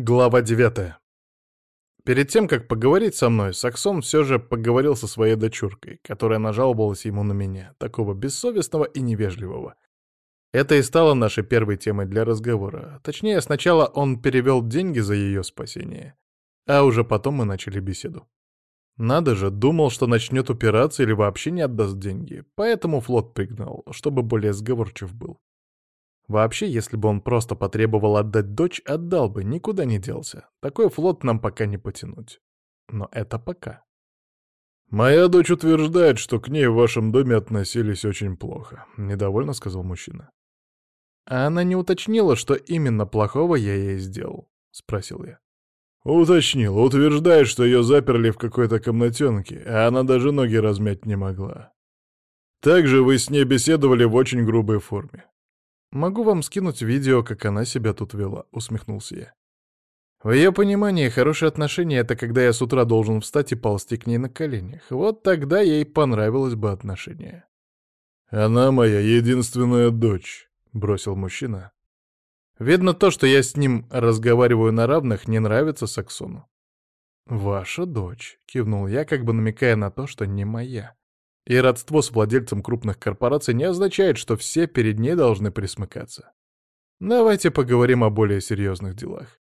Глава 9. Перед тем, как поговорить со мной, Саксон все же поговорил со своей дочуркой, которая нажаловалась ему на меня, такого бессовестного и невежливого. Это и стало нашей первой темой для разговора. Точнее, сначала он перевел деньги за ее спасение, а уже потом мы начали беседу. Надо же, думал, что начнет упираться или вообще не отдаст деньги, поэтому флот пригнал, чтобы более сговорчив был. Вообще, если бы он просто потребовал отдать дочь, отдал бы, никуда не делся. Такой флот нам пока не потянуть. Но это пока. «Моя дочь утверждает, что к ней в вашем доме относились очень плохо», — недовольно сказал мужчина. «А она не уточнила, что именно плохого я ей сделал?» — спросил я. «Уточнила. Утверждает, что ее заперли в какой-то комнатенке, а она даже ноги размять не могла. Также вы с ней беседовали в очень грубой форме. Могу вам скинуть видео, как она себя тут вела», — усмехнулся я. В ее понимании, хорошие отношения — это когда я с утра должен встать и ползти к ней на коленях. Вот тогда ей понравилось бы отношение. «Она моя единственная дочь», — бросил мужчина. Видно то, что я с ним разговариваю на равных, не нравится Саксону. «Ваша дочь», — кивнул я, как бы намекая на то, что не моя и родство с владельцем крупных корпораций не означает, что все перед ней должны присмыкаться. Давайте поговорим о более серьезных делах.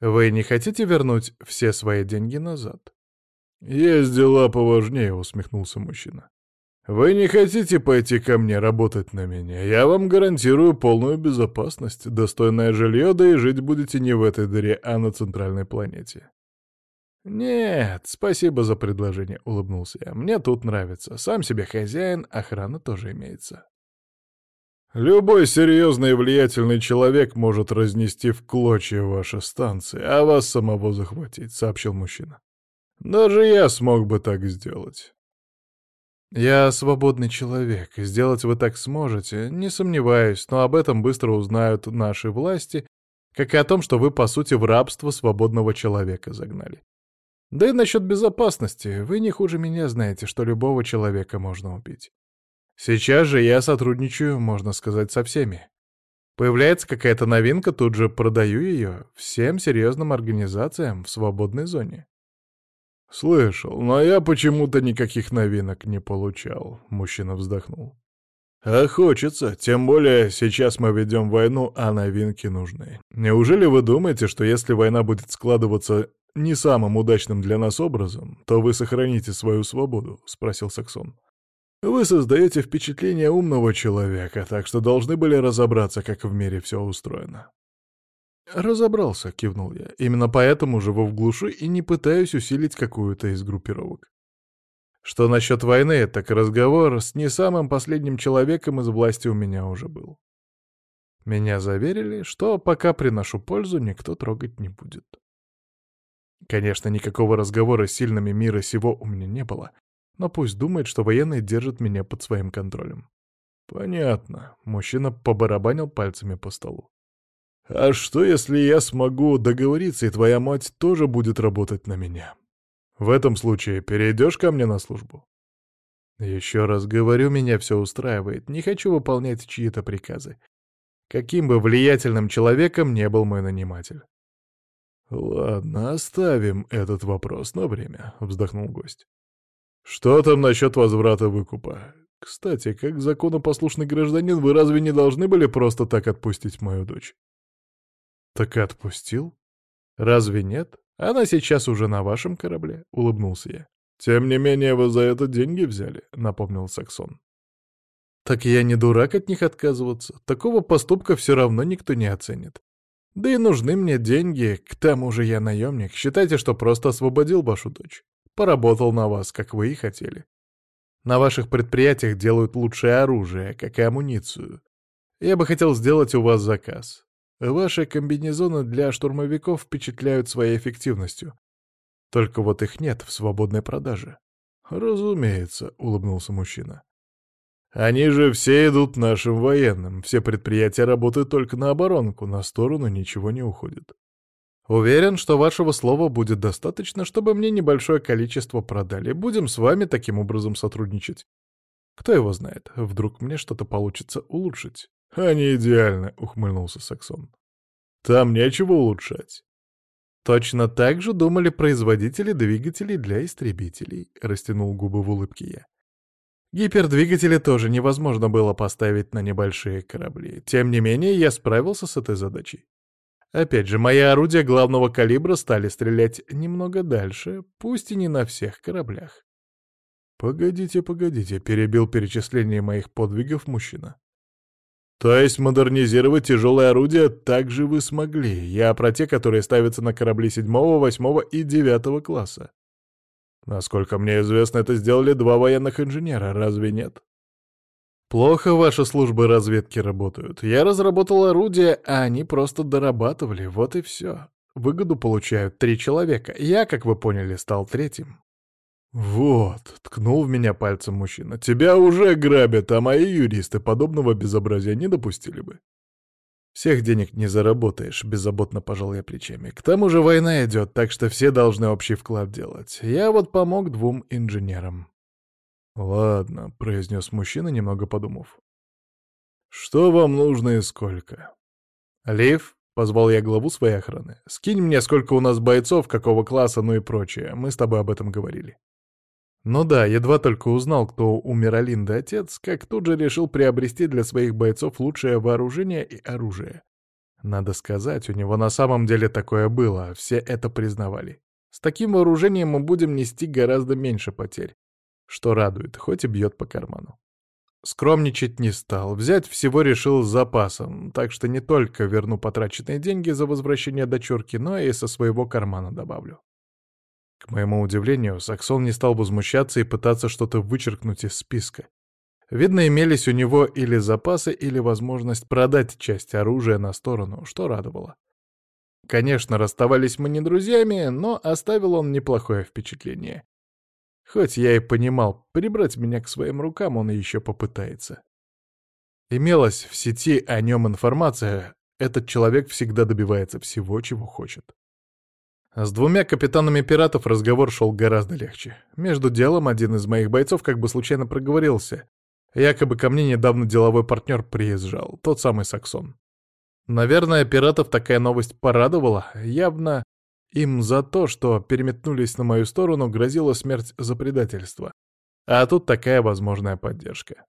Вы не хотите вернуть все свои деньги назад? Есть дела поважнее, усмехнулся мужчина. Вы не хотите пойти ко мне работать на меня? Я вам гарантирую полную безопасность, достойное жилье, да и жить будете не в этой дыре, а на центральной планете. «Нет, спасибо за предложение», — улыбнулся я. «Мне тут нравится. Сам себе хозяин, охрана тоже имеется». «Любой серьезный и влиятельный человек может разнести в клочья ваши станции, а вас самого захватить», — сообщил мужчина. «Даже я смог бы так сделать». «Я свободный человек. Сделать вы так сможете, не сомневаюсь, но об этом быстро узнают наши власти, как и о том, что вы, по сути, в рабство свободного человека загнали. Да и насчет безопасности, вы не хуже меня знаете, что любого человека можно убить. Сейчас же я сотрудничаю, можно сказать, со всеми. Появляется какая-то новинка, тут же продаю ее всем серьезным организациям в свободной зоне. «Слышал, но я почему-то никаких новинок не получал», — мужчина вздохнул. «А хочется, тем более сейчас мы ведем войну, а новинки нужны. Неужели вы думаете, что если война будет складываться не самым удачным для нас образом, то вы сохраните свою свободу?» — спросил Саксон. «Вы создаете впечатление умного человека, так что должны были разобраться, как в мире все устроено». «Разобрался», — кивнул я. «Именно поэтому живу в глуши и не пытаюсь усилить какую-то из группировок». Что насчет войны, так разговор с не самым последним человеком из власти у меня уже был. Меня заверили, что пока приношу пользу, никто трогать не будет. Конечно, никакого разговора с сильными мира сего у меня не было, но пусть думает, что военные держат меня под своим контролем. Понятно. Мужчина побарабанил пальцами по столу. А что, если я смогу договориться, и твоя мать тоже будет работать на меня? В этом случае перейдешь ко мне на службу? Еще раз говорю, меня все устраивает. Не хочу выполнять чьи-то приказы. Каким бы влиятельным человеком не был мой наниматель. «Ладно, оставим этот вопрос на время», — вздохнул гость. «Что там насчет возврата выкупа? Кстати, как законопослушный гражданин, вы разве не должны были просто так отпустить мою дочь?» «Так и отпустил? Разве нет? Она сейчас уже на вашем корабле», — улыбнулся я. «Тем не менее, вы за это деньги взяли», — напомнил Саксон. «Так я не дурак от них отказываться. Такого поступка все равно никто не оценит. Да и нужны мне деньги, к тому же я наемник. Считайте, что просто освободил вашу дочь. Поработал на вас, как вы и хотели. На ваших предприятиях делают лучшее оружие, как и амуницию. Я бы хотел сделать у вас заказ. Ваши комбинезоны для штурмовиков впечатляют своей эффективностью. Только вот их нет в свободной продаже. Разумеется, улыбнулся мужчина. Они же все идут нашим военным, все предприятия работают только на оборонку, на сторону ничего не уходит. Уверен, что вашего слова будет достаточно, чтобы мне небольшое количество продали. Будем с вами таким образом сотрудничать. Кто его знает, вдруг мне что-то получится улучшить. Они идеально, ухмыльнулся Саксон. Там нечего улучшать. Точно так же думали производители двигателей для истребителей, растянул губы в улыбке я. Гипердвигатели тоже невозможно было поставить на небольшие корабли. Тем не менее, я справился с этой задачей. Опять же, мои орудия главного калибра стали стрелять немного дальше, пусть и не на всех кораблях. «Погодите, погодите», — перебил перечисление моих подвигов мужчина. «То есть модернизировать тяжелые орудия также вы смогли? Я про те, которые ставятся на корабли седьмого, восьмого и девятого класса. Насколько мне известно, это сделали два военных инженера, разве нет? Плохо ваши службы разведки работают. Я разработал орудие, а они просто дорабатывали, вот и все. Выгоду получают три человека. Я, как вы поняли, стал третьим. «Вот», — ткнул в меня пальцем мужчина, — «тебя уже грабят, а мои юристы подобного безобразия не допустили бы. Всех денег не заработаешь, беззаботно пожал я плечами. К тому же война идет, так что все должны общий вклад делать. Я вот помог двум инженерам. Ладно, произнес мужчина, немного подумав. Что вам нужно и сколько? Лив, позвал я главу своей охраны. Скинь мне, сколько у нас бойцов, какого класса, ну и прочее. Мы с тобой об этом говорили. Ну да, едва только узнал, кто у Миролинды отец, как тут же решил приобрести для своих бойцов лучшее вооружение и оружие. Надо сказать, у него на самом деле такое было, все это признавали. С таким вооружением мы будем нести гораздо меньше потерь, что радует, хоть и бьет по карману. Скромничать не стал, взять всего решил с запасом, так что не только верну потраченные деньги за возвращение дочурки, но и со своего кармана добавлю. К моему удивлению, Саксон не стал возмущаться и пытаться что-то вычеркнуть из списка. Видно, имелись у него или запасы, или возможность продать часть оружия на сторону, что радовало. Конечно, расставались мы не друзьями, но оставил он неплохое впечатление. Хоть я и понимал, прибрать меня к своим рукам он еще попытается. Имелась в сети о нем информация, этот человек всегда добивается всего, чего хочет. С двумя капитанами пиратов разговор шел гораздо легче. Между делом один из моих бойцов как бы случайно проговорился. Якобы ко мне недавно деловой партнер приезжал, тот самый Саксон. Наверное, пиратов такая новость порадовала. Явно им за то, что переметнулись на мою сторону, грозила смерть за предательство. А тут такая возможная поддержка.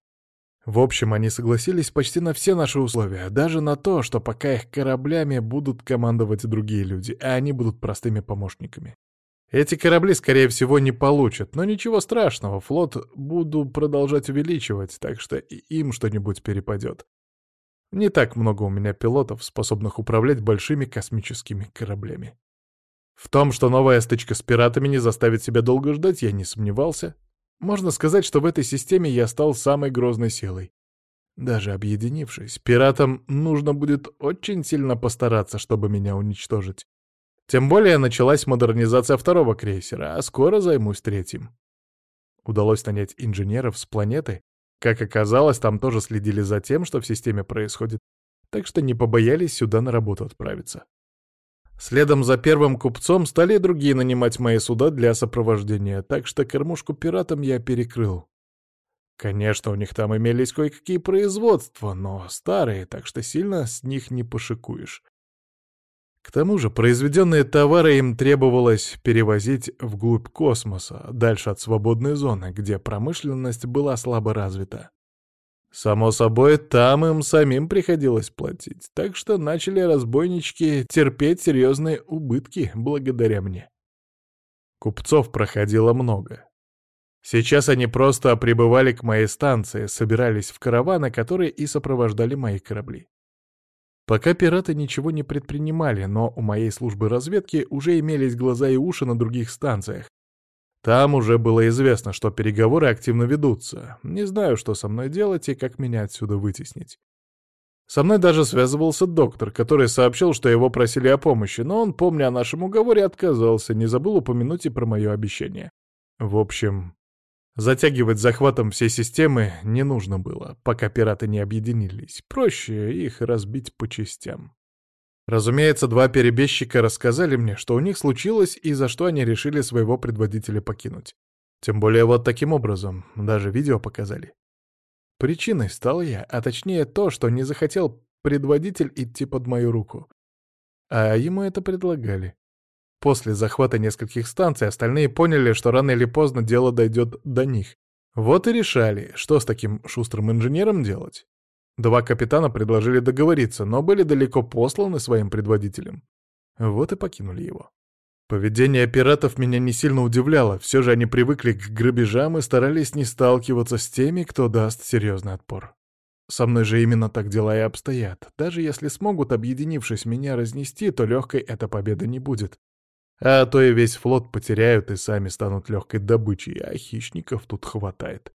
В общем, они согласились почти на все наши условия, даже на то, что пока их кораблями будут командовать другие люди, а они будут простыми помощниками. Эти корабли, скорее всего, не получат, но ничего страшного, флот буду продолжать увеличивать, так что и им что-нибудь перепадет. Не так много у меня пилотов, способных управлять большими космическими кораблями. В том, что новая стычка с пиратами не заставит себя долго ждать, я не сомневался, можно сказать, что в этой системе я стал самой грозной силой. Даже объединившись, пиратам нужно будет очень сильно постараться, чтобы меня уничтожить. Тем более началась модернизация второго крейсера, а скоро займусь третьим. Удалось нанять инженеров с планеты. Как оказалось, там тоже следили за тем, что в системе происходит, так что не побоялись сюда на работу отправиться. Следом за первым купцом стали другие нанимать мои суда для сопровождения, так что кормушку пиратам я перекрыл. Конечно, у них там имелись кое-какие производства, но старые, так что сильно с них не пошикуешь. К тому же произведенные товары им требовалось перевозить вглубь космоса, дальше от свободной зоны, где промышленность была слабо развита. Само собой, там им самим приходилось платить, так что начали разбойнички терпеть серьезные убытки благодаря мне. Купцов проходило много. Сейчас они просто прибывали к моей станции, собирались в караваны, которые и сопровождали мои корабли. Пока пираты ничего не предпринимали, но у моей службы разведки уже имелись глаза и уши на других станциях, там уже было известно, что переговоры активно ведутся. Не знаю, что со мной делать и как меня отсюда вытеснить. Со мной даже связывался доктор, который сообщил, что его просили о помощи, но он, помня о нашем уговоре, отказался, не забыл упомянуть и про мое обещание. В общем, затягивать захватом всей системы не нужно было, пока пираты не объединились. Проще их разбить по частям. Разумеется, два перебежчика рассказали мне, что у них случилось и за что они решили своего предводителя покинуть. Тем более вот таким образом, даже видео показали. Причиной стал я, а точнее то, что не захотел предводитель идти под мою руку. А ему это предлагали. После захвата нескольких станций остальные поняли, что рано или поздно дело дойдет до них. Вот и решали, что с таким шустрым инженером делать. Два капитана предложили договориться, но были далеко посланы своим предводителем. Вот и покинули его. Поведение пиратов меня не сильно удивляло, все же они привыкли к грабежам и старались не сталкиваться с теми, кто даст серьезный отпор. Со мной же именно так дела и обстоят. Даже если смогут, объединившись, меня разнести, то легкой эта победа не будет. А то и весь флот потеряют и сами станут легкой добычей, а хищников тут хватает.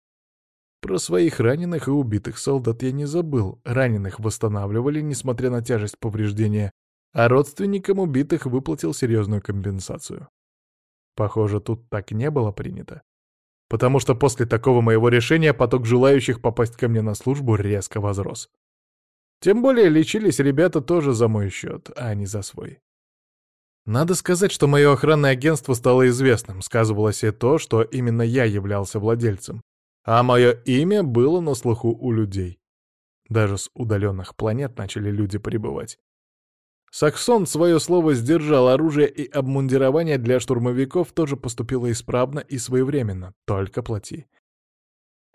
Про своих раненых и убитых солдат я не забыл. Раненых восстанавливали, несмотря на тяжесть повреждения, а родственникам убитых выплатил серьезную компенсацию. Похоже, тут так не было принято. Потому что после такого моего решения поток желающих попасть ко мне на службу резко возрос. Тем более лечились ребята тоже за мой счет, а не за свой. Надо сказать, что мое охранное агентство стало известным, сказывалось и то, что именно я являлся владельцем. А мое имя было на слуху у людей. Даже с удаленных планет начали люди прибывать. Саксон свое слово сдержал, оружие и обмундирование для штурмовиков тоже поступило исправно и своевременно, только плати.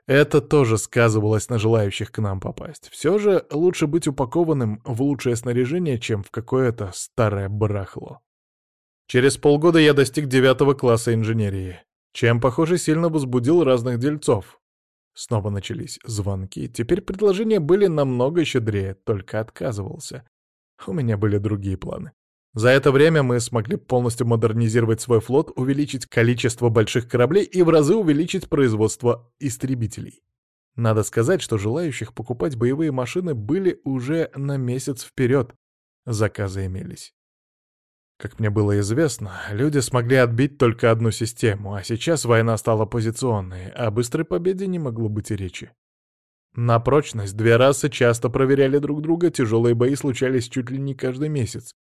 Это тоже сказывалось на желающих к нам попасть. Все же лучше быть упакованным в лучшее снаряжение, чем в какое-то старое барахло. Через полгода я достиг девятого класса инженерии чем, похоже, сильно возбудил разных дельцов. Снова начались звонки, теперь предложения были намного щедрее, только отказывался. У меня были другие планы. За это время мы смогли полностью модернизировать свой флот, увеличить количество больших кораблей и в разы увеличить производство истребителей. Надо сказать, что желающих покупать боевые машины были уже на месяц вперед. Заказы имелись. Как мне было известно, люди смогли отбить только одну систему, а сейчас война стала позиционной, а быстрой победе не могло быть и речи. На прочность две расы часто проверяли друг друга, тяжелые бои случались чуть ли не каждый месяц,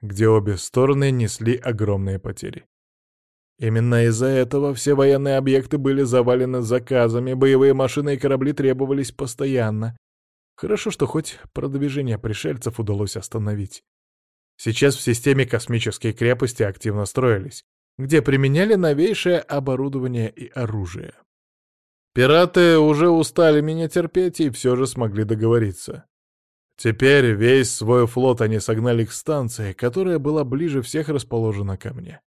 где обе стороны несли огромные потери. Именно из-за этого все военные объекты были завалены заказами, боевые машины и корабли требовались постоянно. Хорошо, что хоть продвижение пришельцев удалось остановить. Сейчас в системе космические крепости активно строились, где применяли новейшее оборудование и оружие. Пираты уже устали меня терпеть и все же смогли договориться. Теперь весь свой флот они согнали к станции, которая была ближе всех расположена ко мне.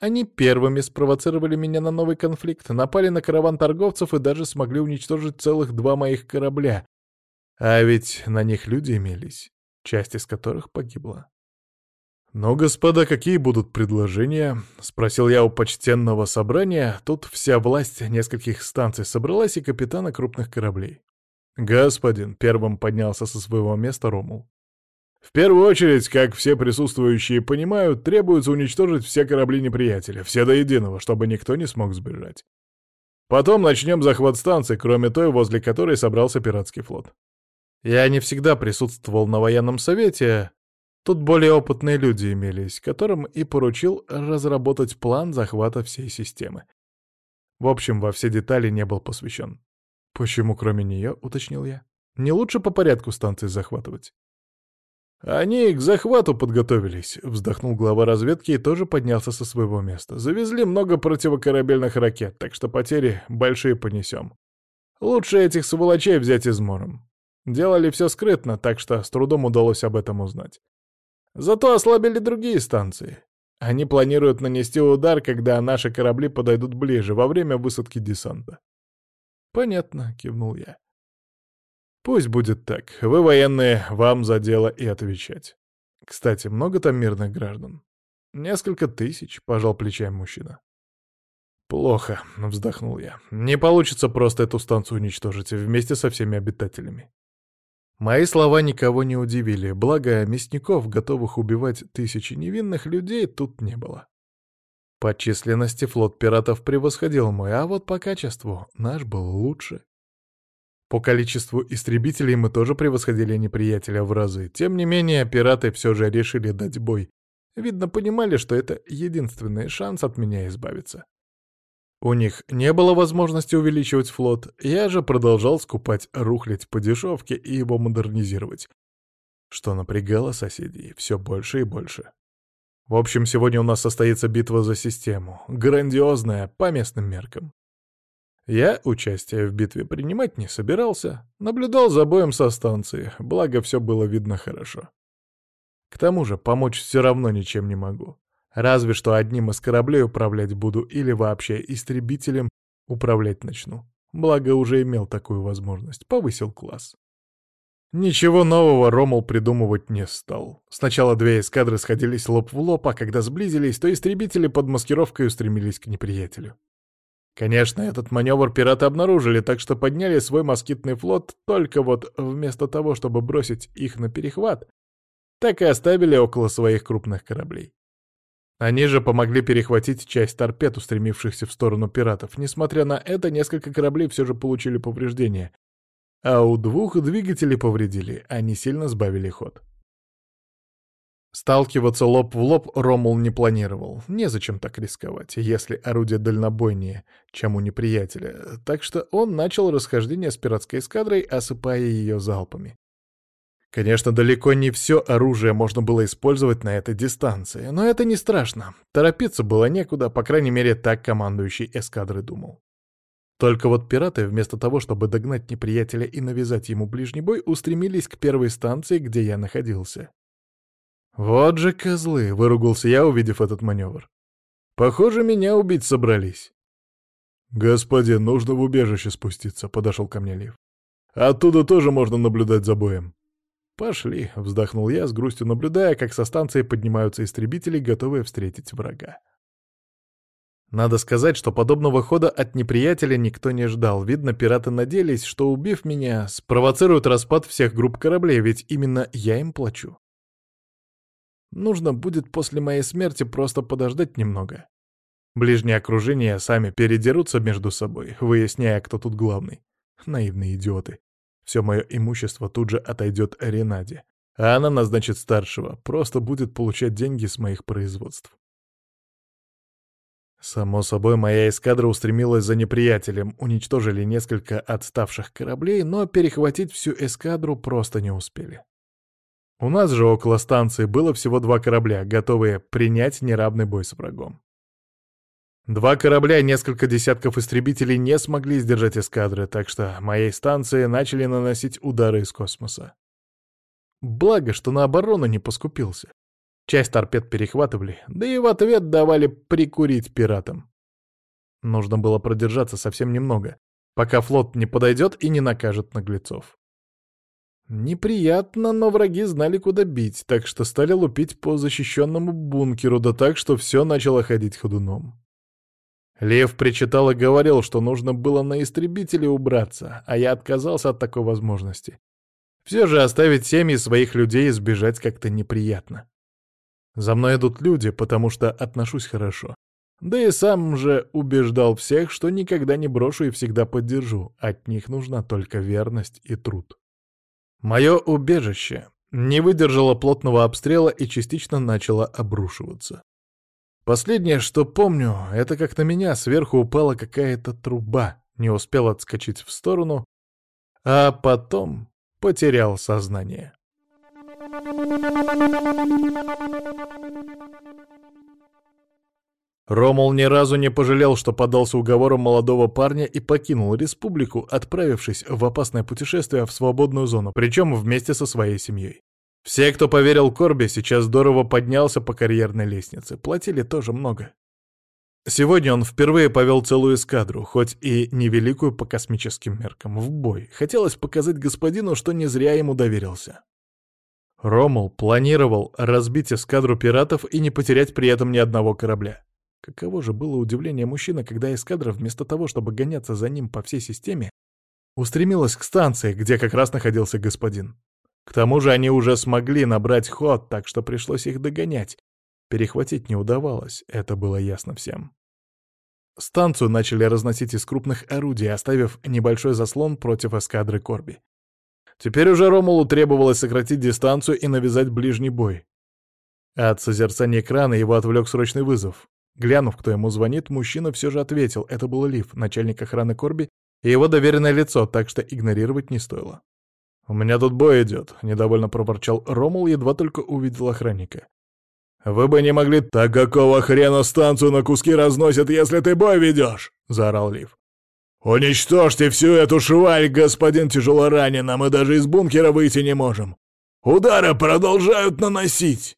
Они первыми спровоцировали меня на новый конфликт, напали на караван торговцев и даже смогли уничтожить целых два моих корабля. А ведь на них люди имелись, часть из которых погибла. Но, господа, какие будут предложения? Спросил я у почтенного собрания. Тут вся власть нескольких станций собралась и капитана крупных кораблей. Господин первым поднялся со своего места Ромул. В первую очередь, как все присутствующие понимают, требуется уничтожить все корабли неприятеля, все до единого, чтобы никто не смог сбежать. Потом начнем захват станции, кроме той, возле которой собрался пиратский флот. Я не всегда присутствовал на военном совете, Тут более опытные люди имелись, которым и поручил разработать план захвата всей системы. В общем, во все детали не был посвящен. «Почему кроме нее?» — уточнил я. «Не лучше по порядку станции захватывать?» «Они к захвату подготовились», — вздохнул глава разведки и тоже поднялся со своего места. «Завезли много противокорабельных ракет, так что потери большие понесем. Лучше этих сволочей взять измором. Делали все скрытно, так что с трудом удалось об этом узнать. Зато ослабили другие станции. Они планируют нанести удар, когда наши корабли подойдут ближе, во время высадки десанта. «Понятно», — кивнул я. «Пусть будет так. Вы, военные, вам за дело и отвечать. Кстати, много там мирных граждан?» «Несколько тысяч», — пожал плечами мужчина. «Плохо», — вздохнул я. «Не получится просто эту станцию уничтожить вместе со всеми обитателями. Мои слова никого не удивили, благо мясников, готовых убивать тысячи невинных людей, тут не было. По численности флот пиратов превосходил мой, а вот по качеству наш был лучше. По количеству истребителей мы тоже превосходили неприятеля в разы. Тем не менее, пираты все же решили дать бой. Видно, понимали, что это единственный шанс от меня избавиться. У них не было возможности увеличивать флот, я же продолжал скупать рухлядь по дешевке и его модернизировать, что напрягало соседей все больше и больше. В общем, сегодня у нас состоится битва за систему, грандиозная по местным меркам. Я участие в битве принимать не собирался, наблюдал за боем со станции, благо все было видно хорошо. К тому же помочь все равно ничем не могу. Разве что одним из кораблей управлять буду или вообще истребителем управлять начну. Благо уже имел такую возможность, повысил класс. Ничего нового Ромул придумывать не стал. Сначала две эскадры сходились лоб в лоб, а когда сблизились, то истребители под маскировкой устремились к неприятелю. Конечно, этот маневр пираты обнаружили, так что подняли свой москитный флот, только вот вместо того, чтобы бросить их на перехват, так и оставили около своих крупных кораблей. Они же помогли перехватить часть торпед, устремившихся в сторону пиратов. Несмотря на это, несколько кораблей все же получили повреждения. А у двух двигатели повредили, они сильно сбавили ход. Сталкиваться лоб в лоб Ромул не планировал. Незачем так рисковать, если орудие дальнобойнее, чем у неприятеля. Так что он начал расхождение с пиратской эскадрой, осыпая ее залпами. Конечно, далеко не все оружие можно было использовать на этой дистанции, но это не страшно. Торопиться было некуда, по крайней мере, так командующий эскадры думал. Только вот пираты, вместо того, чтобы догнать неприятеля и навязать ему ближний бой, устремились к первой станции, где я находился. «Вот же козлы!» — выругался я, увидев этот маневр. «Похоже, меня убить собрались». «Господин, нужно в убежище спуститься», — подошел ко мне Лив. «Оттуда тоже можно наблюдать за боем». «Пошли», — вздохнул я, с грустью наблюдая, как со станции поднимаются истребители, готовые встретить врага. Надо сказать, что подобного хода от неприятеля никто не ждал. Видно, пираты надеялись, что, убив меня, спровоцируют распад всех групп кораблей, ведь именно я им плачу. Нужно будет после моей смерти просто подождать немного. Ближнее окружение сами передерутся между собой, выясняя, кто тут главный. Наивные идиоты. Все мое имущество тут же отойдет Ренаде, а она назначит старшего, просто будет получать деньги с моих производств. Само собой, моя эскадра устремилась за неприятелем, уничтожили несколько отставших кораблей, но перехватить всю эскадру просто не успели. У нас же около станции было всего два корабля, готовые принять неравный бой с врагом. Два корабля и несколько десятков истребителей не смогли сдержать эскадры, так что моей станции начали наносить удары из космоса. Благо, что на оборону не поскупился. Часть торпед перехватывали, да и в ответ давали прикурить пиратам. Нужно было продержаться совсем немного, пока флот не подойдет и не накажет наглецов. Неприятно, но враги знали, куда бить, так что Лев причитал и говорил, что нужно было на истребителе убраться, а я отказался от такой возможности. Все же оставить семьи своих людей и сбежать как-то неприятно. За мной идут люди, потому что отношусь хорошо. Да и сам же убеждал всех, что никогда не брошу и всегда поддержу. От них нужна только верность и труд. Мое убежище не выдержало плотного обстрела и частично начало обрушиваться. Последнее, что помню, это как на меня сверху упала какая-то труба, не успел отскочить в сторону, а потом потерял сознание. Ромул ни разу не пожалел, что поддался уговорам молодого парня и покинул республику, отправившись в опасное путешествие в свободную зону, причем вместе со своей семьей. Все, кто поверил Корби, сейчас здорово поднялся по карьерной лестнице. Платили тоже много. Сегодня он впервые повел целую эскадру, хоть и невеликую по космическим меркам, в бой. Хотелось показать господину, что не зря ему доверился. Ромул планировал разбить эскадру пиратов и не потерять при этом ни одного корабля. Каково же было удивление мужчины, когда эскадра, вместо того, чтобы гоняться за ним по всей системе, устремилась к станции, где как раз находился господин. К тому же они уже смогли набрать ход, так что пришлось их догонять. Перехватить не удавалось, это было ясно всем. Станцию начали разносить из крупных орудий, оставив небольшой заслон против эскадры Корби. Теперь уже Ромулу требовалось сократить дистанцию и навязать ближний бой. От созерцания экрана его отвлек срочный вызов. Глянув, кто ему звонит, мужчина все же ответил. Это был Лив, начальник охраны Корби, и его доверенное лицо, так что игнорировать не стоило. «У меня тут бой идет», — недовольно проворчал Ромул, едва только увидел охранника. «Вы бы не могли...» «Так какого хрена станцию на куски разносят, если ты бой ведешь?» — заорал Лив. «Уничтожьте всю эту шваль, господин тяжелоранен, а мы даже из бункера выйти не можем. Удары продолжают наносить!»